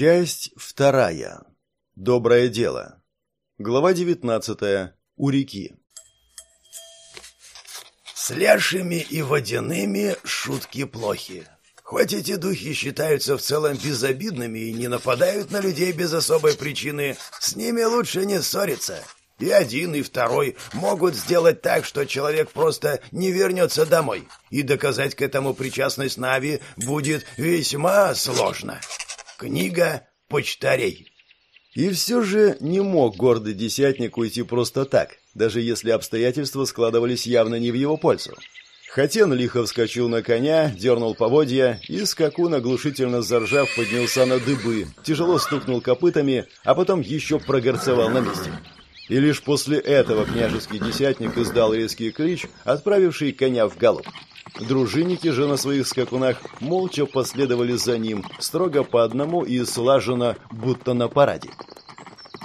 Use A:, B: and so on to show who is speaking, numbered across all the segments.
A: Часть вторая. Доброе дело. Глава девятнадцатая. У реки.
B: С лешими и водяными шутки плохи. Хоть эти духи считаются в целом безобидными и не нападают на людей без особой причины, с ними лучше не ссориться. И один, и второй могут сделать так, что человек просто не вернется домой, и доказать к этому причастность Нави будет весьма сложно. Книга почтарей.
A: И все же не мог гордый десятник уйти просто так, даже если обстоятельства складывались явно не в его пользу. Хатен лихо вскочил на коня, дернул поводья и, скакун, оглушительно заржав, поднялся на дыбы, тяжело стукнул копытами, а потом еще прогорцевал на месте. И лишь после этого княжеский десятник издал резкий клич, отправивший коня в галоп. Дружинники же на своих скакунах молча последовали за ним, строго по одному и слаженно, будто на параде.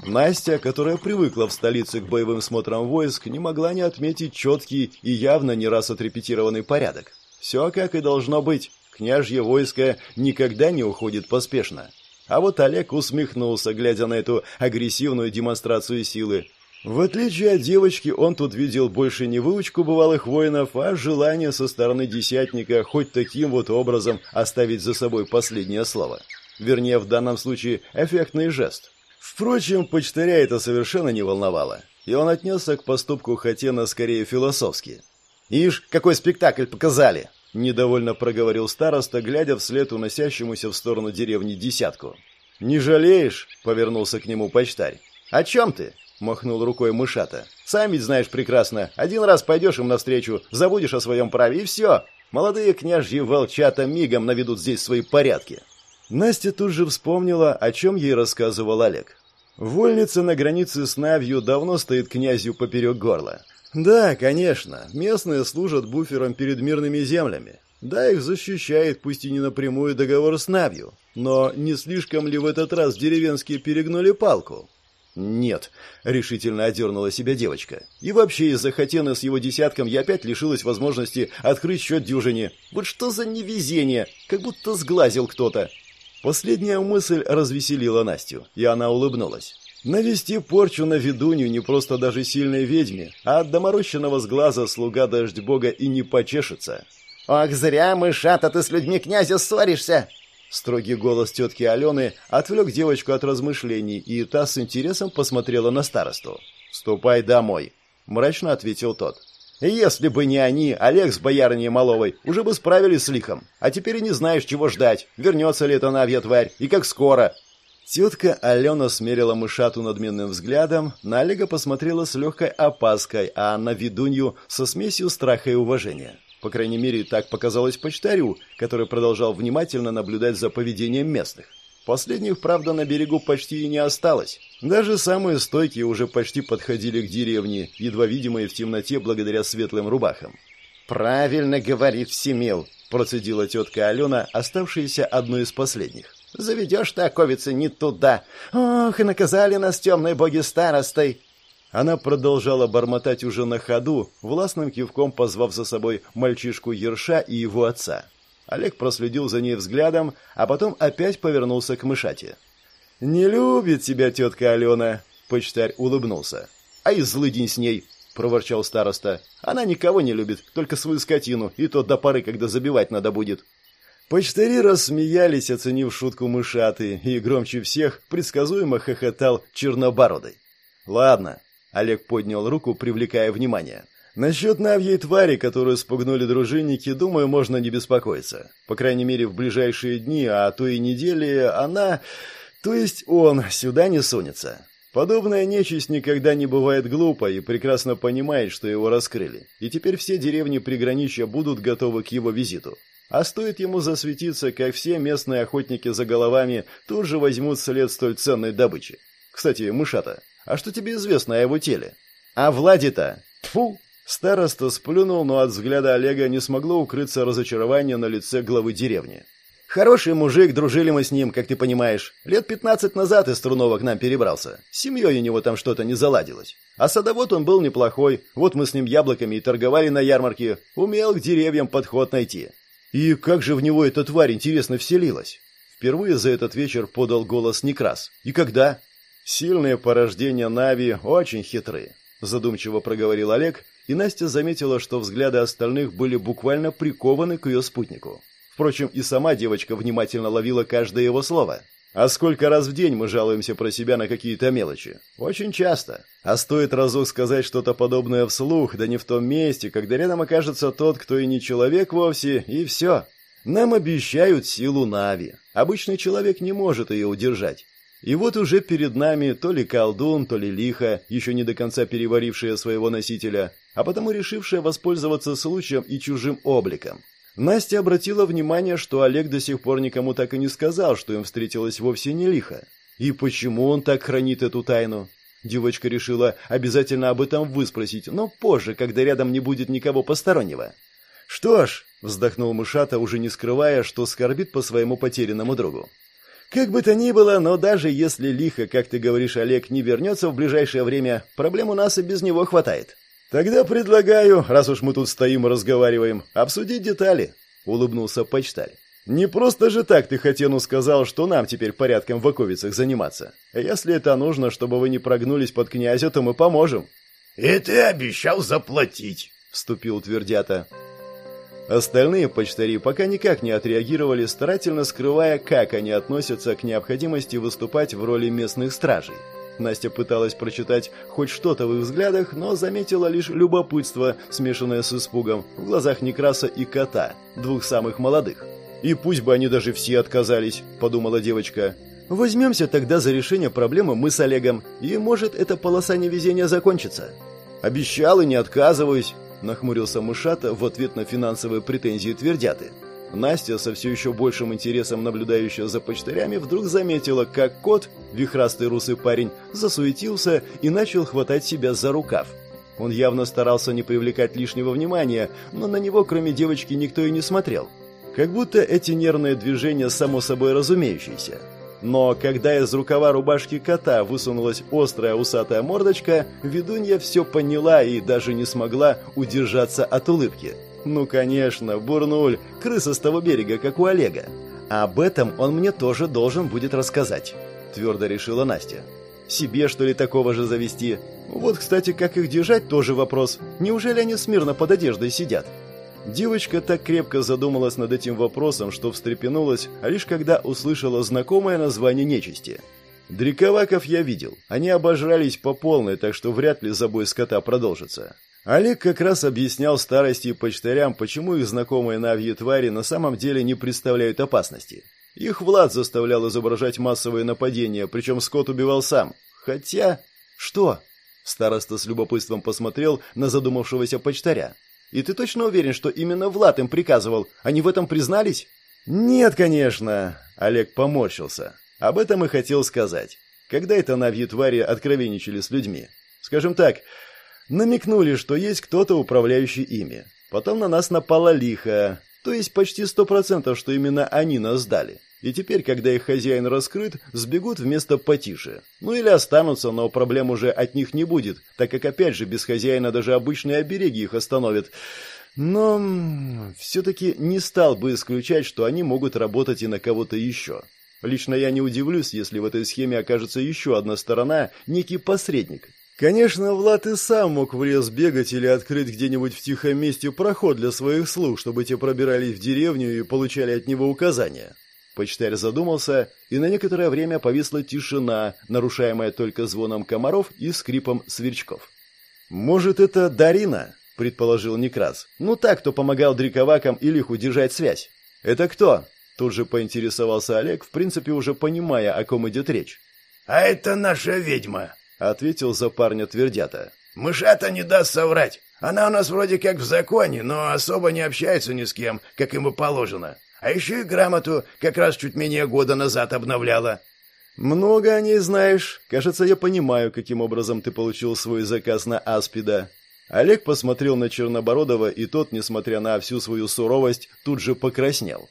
A: Настя, которая привыкла в столице к боевым смотрам войск, не могла не отметить четкий и явно не раз отрепетированный порядок. Все как и должно быть. Княжье войско никогда не уходит поспешно. А вот Олег усмехнулся, глядя на эту агрессивную демонстрацию силы, в отличие от девочки, он тут видел больше не выучку бывалых воинов, а желание со стороны десятника хоть таким вот образом оставить за собой последнее слово. Вернее, в данном случае эффектный жест. Впрочем, почтаря это совершенно не волновало, и он отнесся к поступку Хатена скорее философски. «Ишь, какой спектакль показали!» – недовольно проговорил староста, глядя вслед уносящемуся в сторону деревни десятку. «Не жалеешь?» – повернулся к нему почтарь. «О чем ты?» Махнул рукой мышата. «Сам ведь знаешь прекрасно. Один раз пойдешь им навстречу, забудешь о своем праве, и все. Молодые княжьи волчата мигом наведут здесь свои порядки». Настя тут же вспомнила, о чем ей рассказывал Олег. Вольница на границе с Навью давно стоит князю поперек горла. Да, конечно, местные служат буфером перед мирными землями. Да, их защищает, пусть и не напрямую, договор с Навью. Но не слишком ли в этот раз деревенские перегнули палку? «Нет», — решительно одернула себя девочка. «И вообще из-за Хатена с его десятком я опять лишилась возможности открыть счет дюжине. Вот что за невезение! Как будто сглазил кто-то!» Последняя мысль развеселила Настю, и она улыбнулась. Навести порчу на ведунью не просто даже сильной ведьме, а от доморощенного сглаза слуга дождь бога и не почешется.
C: «Ох, зря, мышата, ты с людьми князя ссоришься!» Строгий голос тетки Алены отвлек девочку от размышлений, и та с интересом посмотрела на старосту. «Ступай домой», — мрачно ответил тот. «Если бы не они, Олег с боярыней Маловой уже бы справились с лихом. А теперь и не знаешь, чего ждать. Вернется ли эта навья тварь, и как скоро». Тетка Алена смерила мышату надменным взглядом, на Олега посмотрела с легкой опаской, а на ведунью со смесью страха и уважения. По крайней мере, так показалось почтарю, который продолжал внимательно наблюдать за поведением местных. Последних, правда, на берегу почти и не осталось. Даже самые стойкие уже почти подходили к деревне, едва видимые в темноте благодаря светлым рубахам.
B: «Правильно говорит Всемил», –
C: процедила тетка Алена, оставшаяся одной из последних.
B: «Заведешь ты оковицы не туда. Ох, и наказали нас темные боги старостой.
A: Она продолжала бормотать уже на ходу, властным кивком позвав за собой мальчишку Ерша и его отца. Олег проследил за ней взглядом, а потом опять повернулся к мышате. «Не любит тебя тетка Алена», — почтарь улыбнулся. «А и злыдень с ней», — проворчал староста. «Она никого не любит, только свою скотину, и то до поры, когда забивать надо будет». Почтари рассмеялись, оценив шутку мышаты, и громче всех предсказуемо хохотал чернобородый. «Ладно, Олег поднял руку, привлекая внимание. Насчет навьей твари, которую спугнули дружинники, думаю, можно не беспокоиться. По крайней мере, в ближайшие дни, а то и недели, она... То есть он сюда не сунется. Подобная нечисть никогда не бывает глупа и прекрасно понимает, что его раскрыли. И теперь все деревни приграничья будут готовы к его визиту. А стоит ему засветиться, как все местные охотники за головами тут же возьмут след столь ценной добычи. Кстати, мышата, а что тебе известно о его теле? А Влади-то? Тьфу! Староста сплюнул, но от взгляда Олега не смогло укрыться разочарование на лице главы деревни. Хороший мужик, дружили мы с ним, как ты понимаешь. Лет пятнадцать назад из Трунова к нам перебрался. С семьей у него там что-то не заладилось. А садовод он был неплохой. Вот мы с ним яблоками и торговали на ярмарке. Умел к деревьям подход найти. И как же в него эта тварь, интересно, вселилась? Впервые за этот вечер подал голос Некрас. И когда? Сильные порождения Нави очень хитрые, задумчиво проговорил Олег, и Настя заметила, что взгляды остальных были буквально прикованы к ее спутнику. Впрочем, и сама девочка внимательно ловила каждое его слово. А сколько раз в день мы жалуемся про себя на какие-то мелочи? Очень часто. А стоит разок сказать что-то подобное вслух, да не в том месте, когда рядом окажется тот, кто и не человек вовсе, и все. Нам обещают силу Нави. Обычный человек не может ее удержать. И вот уже перед нами то ли колдун, то ли лихо, еще не до конца переварившая своего носителя, а потому решившая воспользоваться случаем и чужим обликом. Настя обратила внимание, что Олег до сих пор никому так и не сказал, что им встретилось вовсе не лихо. И почему он так хранит эту тайну? Девочка решила обязательно об этом выспросить, но позже, когда рядом не будет никого постороннего. «Что ж», — вздохнул Мышата, уже не скрывая, что скорбит по своему потерянному другу. «Как бы то ни было, но даже если лихо, как ты говоришь, Олег, не вернется в ближайшее время, проблем у нас и без него хватает. «Тогда предлагаю, раз уж мы тут стоим и разговариваем, обсудить детали», — улыбнулся почтарь. «Не просто же так ты Хатену сказал, что нам теперь порядком в оковицах заниматься. Если это нужно, чтобы вы не прогнулись под князя, то мы поможем».
B: «И ты обещал заплатить», — вступил Твердята.
A: Остальные почтари пока никак не отреагировали, старательно скрывая, как они относятся к необходимости выступать в роли местных стражей. Настя пыталась прочитать хоть что-то в их взглядах, но заметила лишь любопытство, смешанное с испугом, в глазах Некраса и кота, двух самых молодых. «И пусть бы они даже все отказались», — подумала девочка. «Возьмемся тогда за решение проблемы мы с Олегом, и, может, эта полоса невезения закончится». «Обещал и не отказываюсь», — нахмурился Мышата в ответ на финансовые претензии Твердяты. Настя, со все еще большим интересом наблюдающая за почтарями, вдруг заметила, как кот, вихрастый русый парень, засуетился и начал хватать себя за рукав. Он явно старался не привлекать лишнего внимания, но на него, кроме девочки, никто и не смотрел. Как будто эти нервные движения само собой разумеющиеся. Но когда из рукава рубашки кота высунулась острая усатая мордочка, ведунья все поняла и даже не смогла удержаться от улыбки. Ну, конечно, Бурнуль, крыса с того берега, как у Олега. Об этом он мне тоже должен будет рассказать, твердо решила Настя. Себе, что ли, такого же завести? Вот, кстати, как их держать, тоже вопрос. Неужели они смирно под одеждой сидят? Девочка так крепко задумалась над этим вопросом, что встрепенулась, а лишь когда услышала знакомое название нечисти. Дриковаков я видел. Они обожрались по полной, так что вряд ли забой скота продолжится. Олег как раз объяснял старости и почтарям, почему их знакомые навьи твари на самом деле не представляют опасности. Их Влад заставлял изображать массовые нападения, причем Скотт убивал сам. Хотя... Что? Староста с любопытством посмотрел на задумавшегося почтаря. И ты точно уверен, что именно Влад им приказывал? Они в этом признались? Нет, конечно. Олег поморщился. Об этом и хотел сказать. Когда это навьи твари откровенничали с людьми? Скажем так, намекнули, что есть кто-то, управляющий ими. Потом на нас напала лиха, то есть почти сто процентов, что именно они нас сдали. И теперь, когда их хозяин раскрыт, сбегут вместо потише. Ну или останутся, но проблем уже от них не будет, так как опять же без хозяина даже обычные обереги их остановят. Но все-таки не стал бы исключать, что они могут работать и на кого-то еще. Лично я не удивлюсь, если в этой схеме окажется еще одна сторона, некий посредник, Конечно, Влад и сам мог в лес бегать или открыть где-нибудь в тихом месте проход для своих слуг, чтобы те пробирались в деревню и получали от него указания. Почтарь задумался, и на некоторое время повисла тишина, нарушаемая только звоном комаров и скрипом сверчков. «Может, это Дарина?» — предположил Некрас. «Ну так, кто помогал Дриковакам и Лиху держать связь». «Это кто?» — тут же поинтересовался Олег, в принципе уже понимая, о ком идет речь.
B: «А это наша ведьма»,
A: ответил за парня твердята.
B: Мышата не даст соврать. Она у нас вроде как в законе, но особо не общается ни с кем, как ему положено. А еще и грамоту как раз чуть менее года назад обновляла.
A: Много о ней знаешь. Кажется, я понимаю, каким образом ты получил свой заказ на Аспида. Олег посмотрел на Чернобородова, и тот, несмотря на всю свою суровость, тут же покраснел.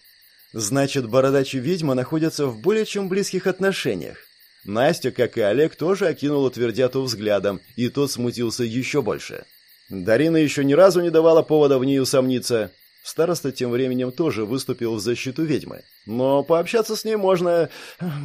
A: Значит, бородач и ведьма находятся в более чем близких отношениях. Настя, как и Олег, тоже окинула Твердяту взглядом, и тот смутился еще больше. Дарина еще ни разу не давала повода в ней усомниться. Староста тем временем тоже выступил в защиту ведьмы. Но пообщаться с ней можно...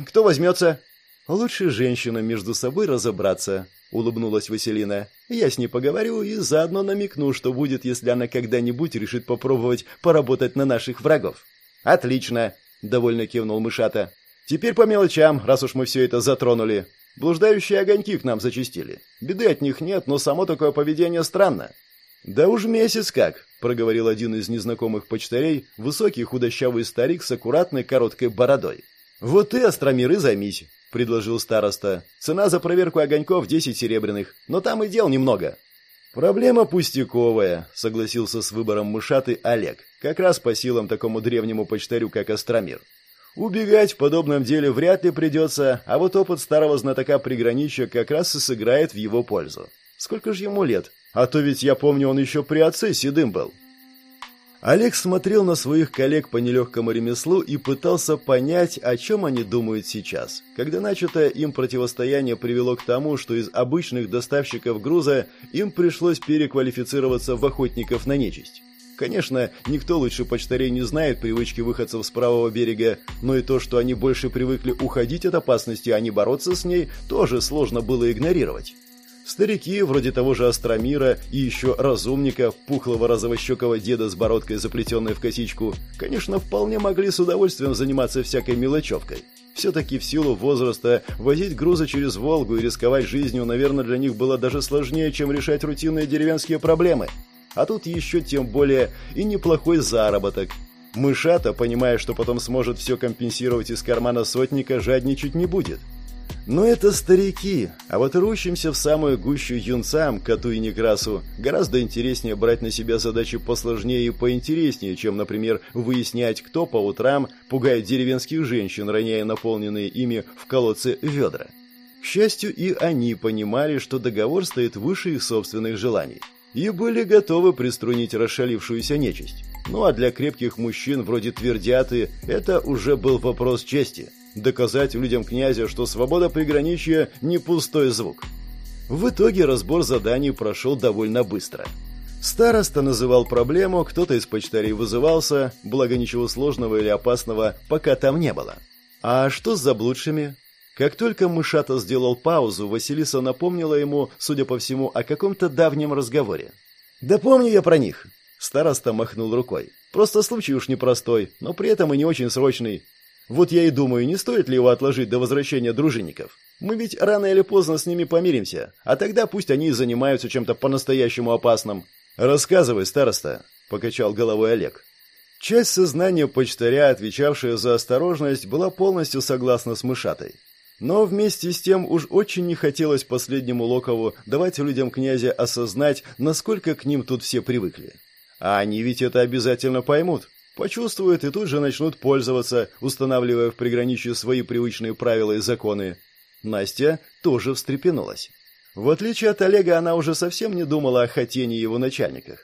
A: Кто возьмется? Лучше женщинам между собой разобраться, улыбнулась Василина. Я с ней поговорю и заодно намекну, что будет, если она когда-нибудь решит попробовать поработать на наших врагов. Отлично, довольно кивнул мышата. Теперь по мелочам, раз уж мы все это затронули. Блуждающие огоньки к нам зачистили. Беды от них нет, но само такое поведение странно. Да уж месяц как, проговорил один из незнакомых почтарей, высокий худощавый старик с аккуратной короткой бородой. Вот ты, остромиры, займись, предложил староста. Цена за проверку огоньков десять серебряных, но там и дел немного. Проблема пустяковая, согласился с выбором мышаты Олег. Как раз по силам такому древнему почтарю, как Остромир. Убегать в подобном деле вряд ли придется, а вот опыт старого знатока приграничья как раз и сыграет в его пользу. Сколько же ему лет? А то ведь я помню, он еще при отце седым был. Олег смотрел на своих коллег по нелегкому ремеслу и пытался понять, о чем они думают сейчас, когда начатое им противостояние привело к тому, что из обычных доставщиков груза им пришлось переквалифицироваться в охотников на нечисть. Конечно, никто лучше почтарей не знает привычки выходцев с правого берега, но и то, что они больше привыкли уходить от опасности, а не бороться с ней, тоже сложно было игнорировать. Старики, вроде того же Астромира и еще разумника, пухлого розовощекого деда с бородкой, заплетенной в косичку, конечно, вполне могли с удовольствием заниматься всякой мелочевкой. Все-таки в силу возраста возить грузы через Волгу и рисковать жизнью, наверное, для них было даже сложнее, чем решать рутинные деревенские проблемы – а тут еще тем более и неплохой заработок. Мышата, понимая, что потом сможет все компенсировать из кармана сотника, жадничать не будет. Но это старики, а вот рущимся в самую гущу юнцам, коту и некрасу, гораздо интереснее брать на себя задачи посложнее и поинтереснее, чем, например, выяснять, кто по утрам пугает деревенских женщин, роняя наполненные ими в колодце ведра. К счастью, и они понимали, что договор стоит выше их собственных желаний и были готовы приструнить расшалившуюся нечисть. Ну а для крепких мужчин вроде Твердяты это уже был вопрос чести. Доказать людям князя, что свобода приграничья не пустой звук. В итоге разбор заданий прошел довольно быстро. Староста называл проблему, кто-то из почтарей вызывался, благо ничего сложного или опасного пока там не было. А что с заблудшими? Как только Мышата сделал паузу, Василиса напомнила ему, судя по всему, о каком-то давнем разговоре. «Да помню я про них!» Староста махнул рукой. «Просто случай уж непростой, но при этом и не очень срочный. Вот я и думаю, не стоит ли его отложить до возвращения дружинников. Мы ведь рано или поздно с ними помиримся, а тогда пусть они и занимаются чем-то по-настоящему опасным. Рассказывай, староста», — покачал головой Олег. Часть сознания почтаря, отвечавшая за осторожность, была полностью согласна с Мышатой. Но вместе с тем уж очень не хотелось последнему Локову давать людям князя осознать, насколько к ним тут все привыкли. А они ведь это обязательно поймут, почувствуют и тут же начнут пользоваться, устанавливая в приграничье свои привычные правила и законы. Настя тоже встрепенулась. В отличие от Олега, она уже совсем не думала о хотении его начальниках.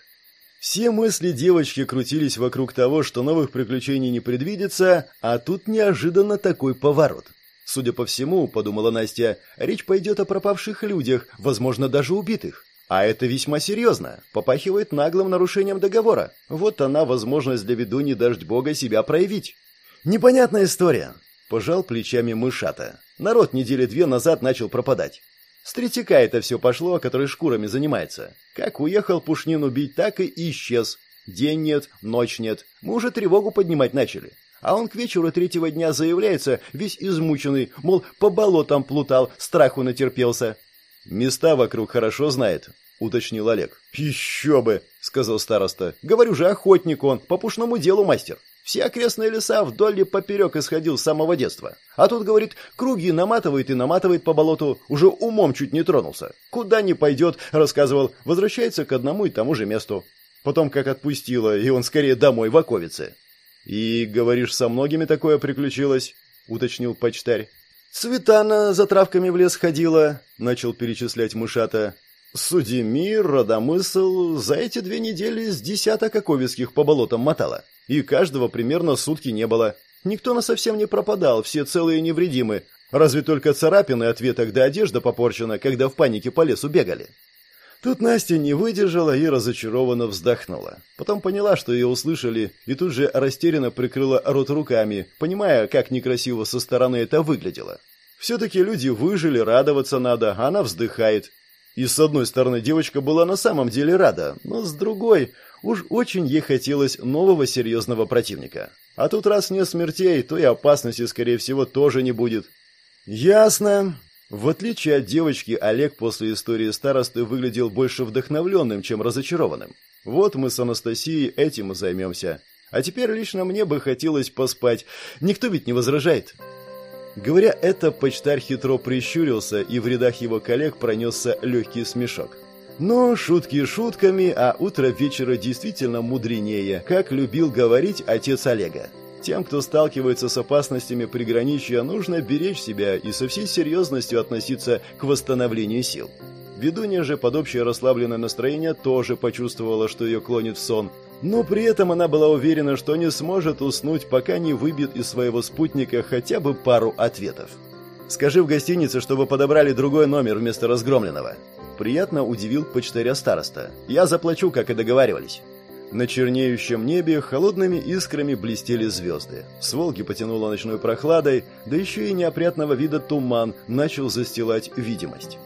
A: Все мысли девочки крутились вокруг того, что новых приключений не предвидится, а тут неожиданно такой поворот – Судя по всему, подумала Настя, речь пойдет о пропавших людях, возможно, даже убитых. А это весьма серьезно, попахивает наглым нарушением договора. Вот она возможность для ведуньи дождь бога себя проявить. Непонятная история. Пожал плечами мышата. Народ недели две назад начал пропадать. С третьяка это все пошло, который шкурами занимается. Как уехал Пушнин убить, так и исчез. День нет, ночь нет. Мы уже тревогу поднимать начали. А он к вечеру третьего дня заявляется, весь измученный, мол, по болотам плутал, страху натерпелся. «Места вокруг хорошо знает», — уточнил Олег. «Еще бы», — сказал староста. «Говорю же, охотник он, по пушному делу мастер. Все окрестные леса вдоль и поперек исходил с самого детства. А тут, говорит, круги наматывает и наматывает по болоту, уже умом чуть не тронулся. Куда не пойдет, рассказывал, возвращается к одному и тому же месту. Потом как отпустило, и он скорее домой в оковице. «И, говоришь, со многими такое приключилось?» — уточнил почтарь. «Цветана за травками в лес ходила», — начал перечислять мышата. «Судемир, Родомысл за эти две недели с десяток оковицких по болотам мотала. И каждого примерно сутки не было. Никто на совсем не пропадал, все целые и невредимы. Разве только царапины от веток да одежда попорчена, когда в панике по лесу бегали. Тут Настя не выдержала и разочарованно вздохнула. Потом поняла, что ее услышали, и тут же растерянно прикрыла рот руками, понимая, как некрасиво со стороны это выглядело. Все-таки люди выжили, радоваться надо, а она вздыхает. И с одной стороны девочка была на самом деле рада, но с другой, уж очень ей хотелось нового серьезного противника. А тут раз нет смертей, то и опасности, скорее всего, тоже не будет. «Ясно», в отличие от девочки, Олег после истории старосты выглядел больше вдохновленным, чем разочарованным. Вот мы с Анастасией этим и займемся. А теперь лично мне бы хотелось поспать. Никто ведь не возражает. Говоря это, почтарь хитро прищурился, и в рядах его коллег пронесся легкий смешок. Но шутки шутками, а утро вечера действительно мудренее, как любил говорить отец Олега. Тем, кто сталкивается с опасностями приграничья, нужно беречь себя и со всей серьезностью относиться к восстановлению сил. Ведунья же под общее расслабленное настроение тоже почувствовала, что ее клонит в сон, но при этом она была уверена, что не сможет уснуть, пока не выбьет из своего спутника хотя бы пару ответов. «Скажи в гостинице, чтобы подобрали другой номер вместо разгромленного». Приятно удивил почтаря староста. «Я заплачу, как и договаривались». На чернеющем небе холодными искрами блестели звезды. С Волги потянуло ночной прохладой, да еще и неопрятного вида туман начал застилать видимость.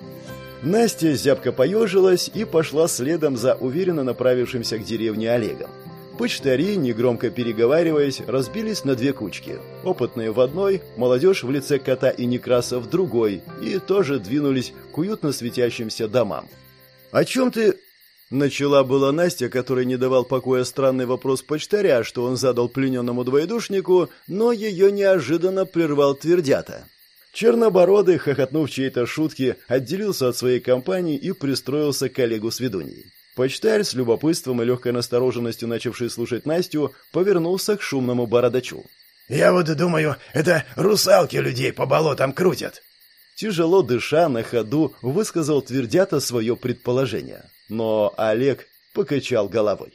A: Настя зябко поежилась и пошла следом за уверенно направившимся к деревне Олегом. Почтари, негромко переговариваясь, разбились на две кучки. Опытные в одной, молодежь в лице кота и Некраса в другой, и тоже двинулись к уютно светящимся домам. «О чем ты...» Начала была Настя, которой не давал покоя странный вопрос почтаря, что он задал плененному двоедушнику, но ее неожиданно прервал твердята. Чернобородый, хохотнув чьей-то шутки, отделился от своей компании и пристроился к коллегу с ведуньей. Почтарь, с любопытством и легкой настороженностью начавший слушать Настю, повернулся к шумному бородачу.
B: «Я вот думаю, это русалки людей по болотам крутят!»
A: Тяжело дыша на ходу, высказал твердята свое предположение. Но Олег покачал головой.